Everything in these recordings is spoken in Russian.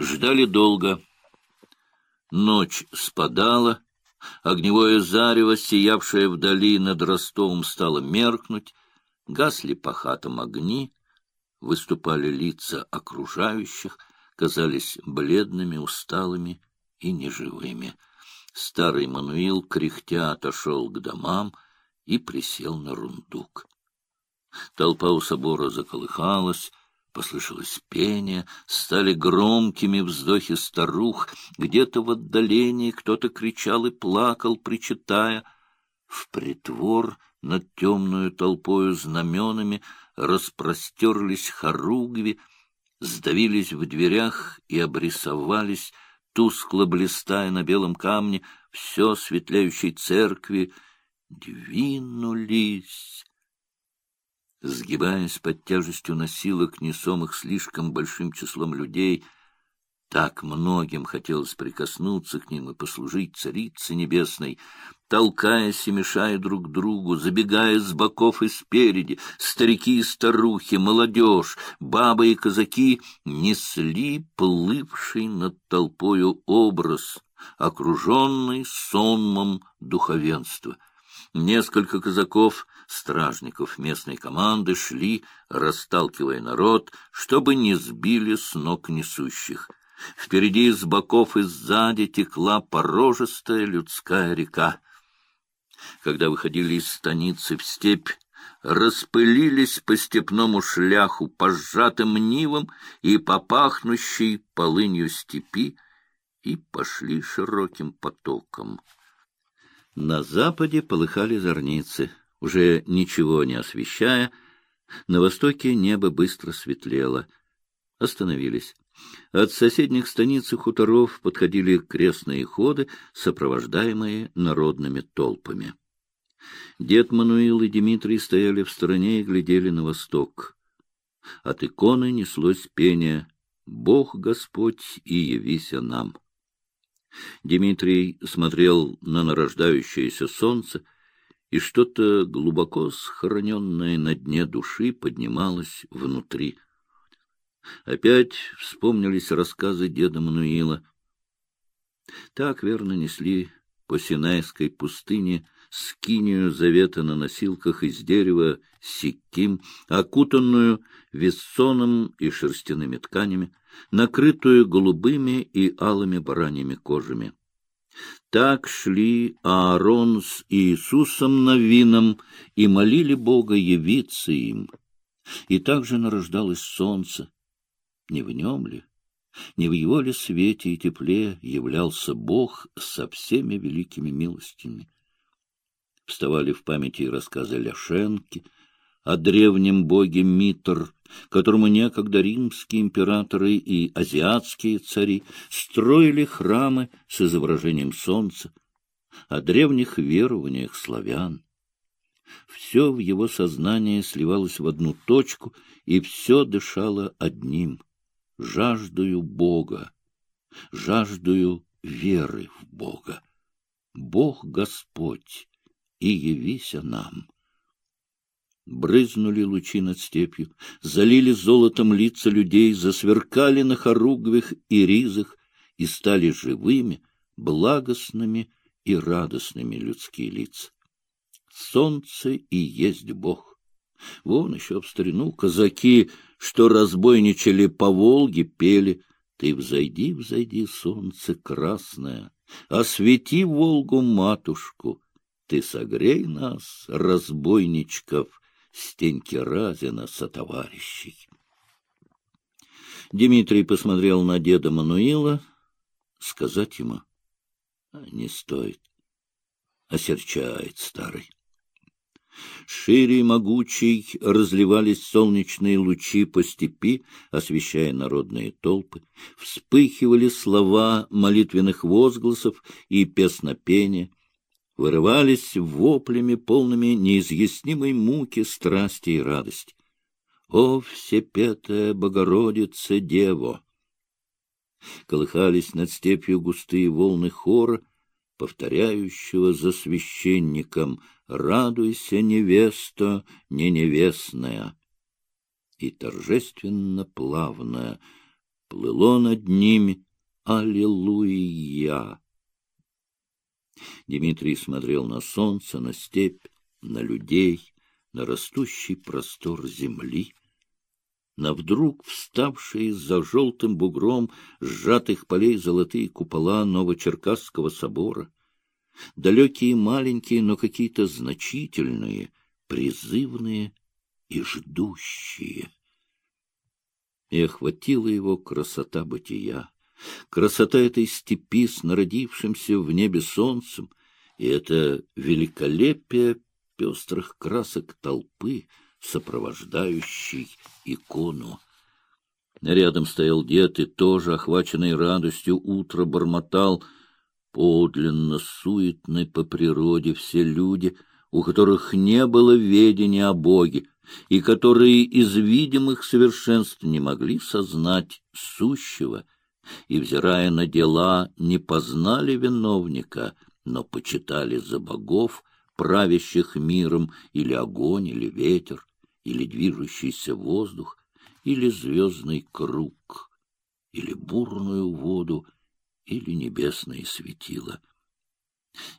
Ждали долго. Ночь спадала, огневое зарево, сиявшее вдали над Ростовом, стало меркнуть, гасли по хатам огни, выступали лица окружающих, казались бледными, усталыми и неживыми. Старый Мануил, кряхтя, отошел к домам и присел на рундук. Толпа у собора заколыхалась, Послышалось пение, стали громкими вздохи старух, где-то в отдалении кто-то кричал и плакал, причитая. В притвор над темную толпою знаменами распростерлись хоругви, сдавились в дверях и обрисовались, тускло блистая на белом камне, все светляющей церкви, двинулись сгибаясь под тяжестью носилок, несомых слишком большим числом людей. Так многим хотелось прикоснуться к ним и послужить Царице Небесной, толкаясь и мешая друг другу, забегая с боков и спереди, старики и старухи, молодежь, бабы и казаки несли плывший над толпою образ, окруженный сонмом духовенства. Несколько казаков стражников местной команды шли, расталкивая народ, чтобы не сбили с ног несущих. Впереди, с боков и сзади текла порожистая людская река. Когда выходили из станицы в степь, распылились по степному шляху, по сжатым нивам и по пахнущей полынью степи, и пошли широким потоком. На западе полыхали зорницы уже ничего не освещая, на востоке небо быстро светлело. Остановились. От соседних станиц и хуторов подходили крестные ходы, сопровождаемые народными толпами. Дед Мануил и Дмитрий стояли в стороне и глядели на восток. От иконы неслось пение «Бог Господь и явися нам». Дмитрий смотрел на нарождающееся солнце, и что-то глубоко схороненное на дне души поднималось внутри. Опять вспомнились рассказы деда Мануила. Так верно несли по Синайской пустыне скинию завета на носилках из дерева сикким, окутанную вессоном и шерстяными тканями, накрытую голубыми и алыми бараньими кожами. Так шли Аарон с Иисусом Новином и молили Бога явиться им. И также нарождалось солнце. Не в нем ли? Не в его ли свете и тепле являлся Бог со всеми великими милостями? Вставали в памяти рассказы Ляшенки о древнем боге Митр, которому некогда римские императоры и азиатские цари строили храмы с изображением солнца, о древних верованиях славян. Все в его сознании сливалось в одну точку, и все дышало одним — жаждую Бога, жаждую веры в Бога. Бог Господь, и явися нам брызнули лучи над степью, залили золотом лица людей, засверкали на хоругвях и ризах и стали живыми, благостными и радостными людские лица. Солнце и есть Бог. Вон еще в старину казаки, что разбойничали по Волге, пели «Ты взойди, взойди, солнце красное, освети Волгу, матушку, ты согрей нас, разбойничков, Стеньки Разина сотоварищей. Дмитрий посмотрел на деда Мануила. Сказать ему «А, не стоит. Осерчает старый. Шире и могучей разливались солнечные лучи по степи, освещая народные толпы. Вспыхивали слова молитвенных возгласов и песнопения вырывались воплями, полными неизъяснимой муки, страсти и радости. «О, всепетая Богородица Дево!» Колыхались над степью густые волны хора, повторяющего за священником «Радуйся, невеста, не невестная!» и торжественно плавная плыло над ними «Аллилуйя». Дмитрий смотрел на солнце, на степь, на людей, на растущий простор земли, на вдруг вставшие за желтым бугром сжатых полей золотые купола Новочеркасского собора, далекие маленькие, но какие-то значительные, призывные и ждущие. И охватила его красота бытия, красота этой степи с народившимся в небе солнцем, и это великолепие пестрых красок толпы, сопровождающей икону. Рядом стоял дед и тоже, охваченный радостью, утро бормотал. Подлинно суетны по природе все люди, у которых не было ведения о Боге, и которые из видимых совершенств не могли сознать сущего, и, взирая на дела, не познали виновника, но почитали за богов, правящих миром, или огонь, или ветер, или движущийся воздух, или звездный круг, или бурную воду, или небесное светило.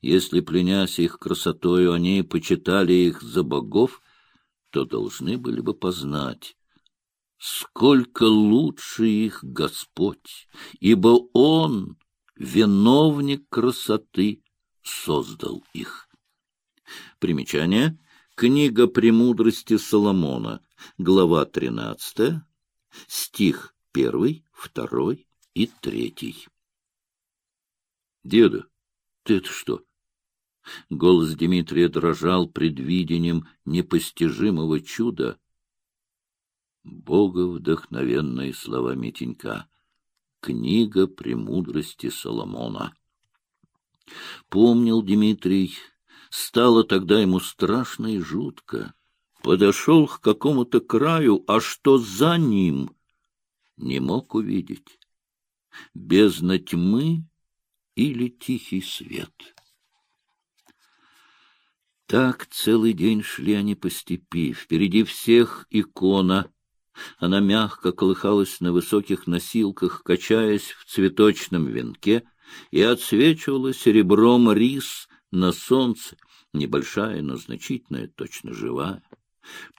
Если, пленясь их красотою, они почитали их за богов, то должны были бы познать, сколько лучше их Господь, ибо Он, виновник красоты, создал их. Примечание. Книга «Премудрости Соломона», глава 13, стих 1, 2 и 3. «Деда, ты это что?» Голос Дмитрия дрожал предвидением непостижимого чуда. Бога вдохновенные слова Митенька. Книга «Премудрости Соломона». Помнил Дмитрий, стало тогда ему страшно и жутко. Подошел к какому-то краю, а что за ним, не мог увидеть. Бездна тьмы или тихий свет. Так целый день шли они по степи, впереди всех икона. Она мягко колыхалась на высоких носилках, качаясь в цветочном венке, и отсвечивала серебром рис на солнце, небольшая, но значительная, точно живая.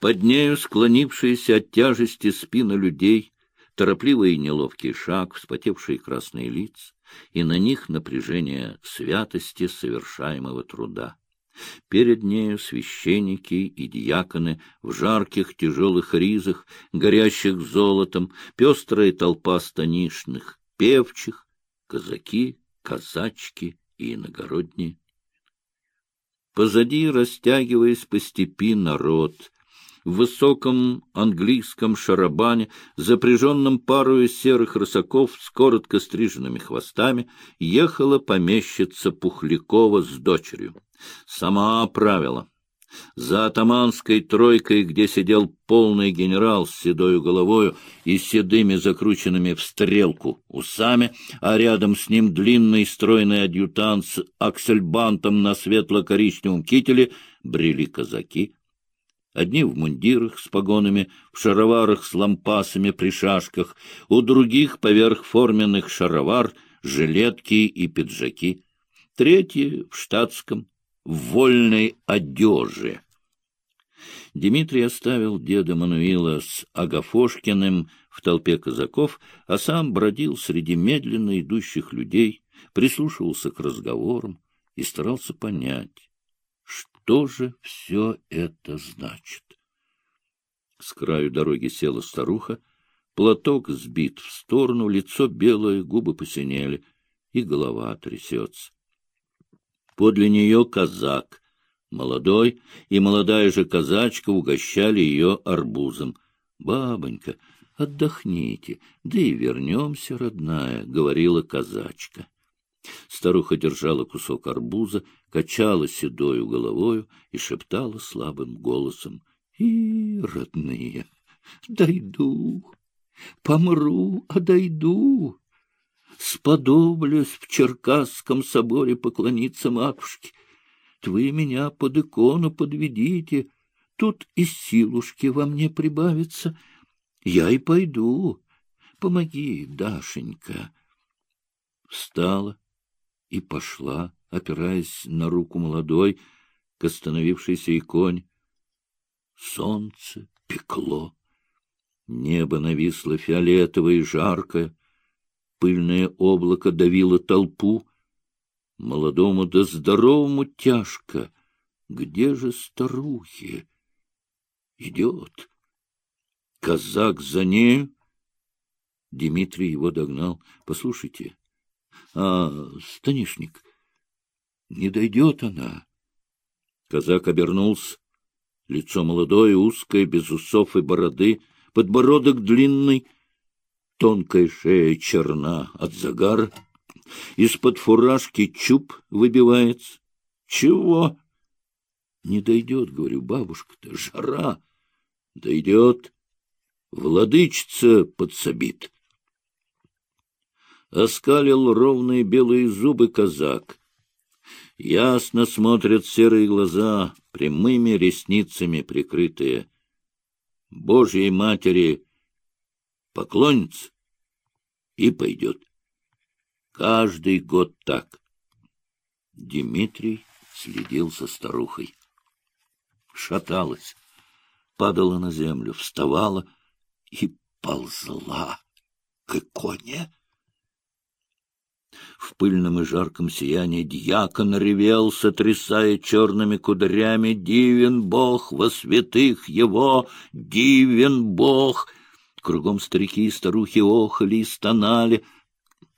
Под нею склонившиеся от тяжести спины людей, торопливый и неловкий шаг, вспотевшие красные лица, и на них напряжение святости совершаемого труда. Перед нею священники и диаконы в жарких тяжелых ризах, горящих золотом, пестрая толпа станишных, певчих, казаки, казачки и иногородние. Позади, растягиваясь по степи, народ. В высоком английском шарабане, запряженном парою серых рысаков с коротко стриженными хвостами, ехала помещица Пухлякова с дочерью. Сама правила. За атаманской тройкой, где сидел полный генерал с седою головою и седыми закрученными в стрелку усами, а рядом с ним длинный стройный адъютант с аксельбантом на светло-коричневом кителе, брели казаки. Одни в мундирах с погонами, в шароварах с лампасами при шашках, у других поверх форменных шаровар, жилетки и пиджаки, третьи в штатском, в вольной одежи. Дмитрий оставил деда Мануила с Агафошкиным в толпе казаков, а сам бродил среди медленно идущих людей, прислушивался к разговорам и старался понять, что же все это значит. С краю дороги села старуха, платок сбит в сторону, лицо белое, губы посинели, и голова трясется. Подле нее казак, молодой, и молодая же казачка угощали ее арбузом. — Бабонька, отдохните, да и вернемся, родная, — говорила казачка. Старуха держала кусок арбуза, качала седою головою и шептала слабым голосом. — И, родные, дойду, помру, а дойду сподоблюсь в Черкасском соборе поклониться матушке. Вы меня под икону подведите, тут и силушки во мне прибавится. Я и пойду, Помоги, Дашенька. Встала и пошла, опираясь на руку молодой, к остановившейся иконе. Солнце пекло. Небо нависло фиолетовое и жаркое. Пыльное облако давило толпу. Молодому да здоровому тяжко. Где же старухи? Идет. Казак за нею. Дмитрий его догнал. Послушайте, а станишник, не дойдет она. Казак обернулся. Лицо молодое, узкое, без усов и бороды, подбородок длинный, тонкая шея черна от загара. Из-под фуражки чуб выбивается. Чего? Не дойдет, говорю, бабушка-то, жара. Дойдет. Владычица подсобит. Оскалил ровные белые зубы казак. Ясно смотрят серые глаза, прямыми ресницами прикрытые. Божьей Матери поклонится и пойдет. Каждый год так. Дмитрий следил за старухой. Шаталась, падала на землю, вставала и ползла к иконе. В пыльном и жарком сиянии дьякон ревел, сотрясая черными кудрями, «Дивен Бог во святых его! Дивен Бог!» Кругом старики и старухи охали и стонали.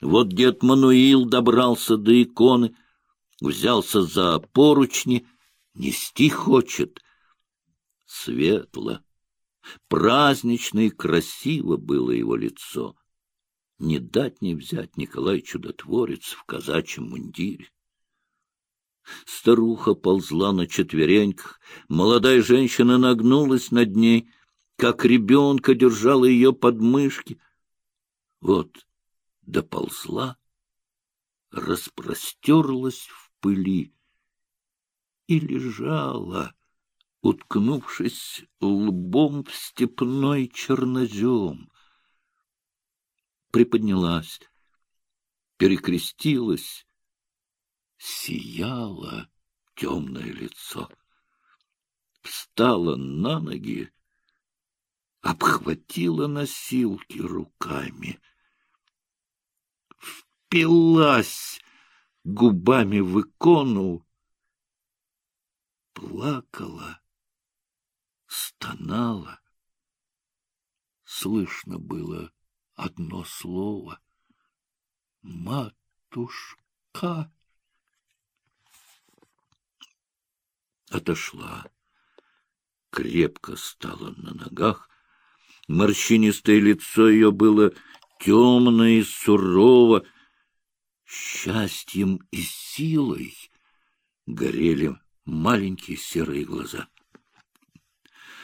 Вот дед Мануил добрался до иконы, взялся за поручни, нести хочет. Светло, празднично и красиво было его лицо не дать не взять Николай Чудотворец в казачьем мундире. Старуха ползла на четвереньках, молодая женщина нагнулась над ней, как ребенка держала ее под мышки. Вот доползла, распростерлась в пыли и лежала, уткнувшись лбом в степной чернозем приподнялась, перекрестилась, сияло темное лицо, встала на ноги, обхватила носилки руками, впилась губами в икону, плакала, стонала. Слышно было одно слово. Матушка. Отошла, крепко стала на ногах. Морщинистое лицо ее было темное и сурово. Счастьем и силой горели маленькие серые глаза.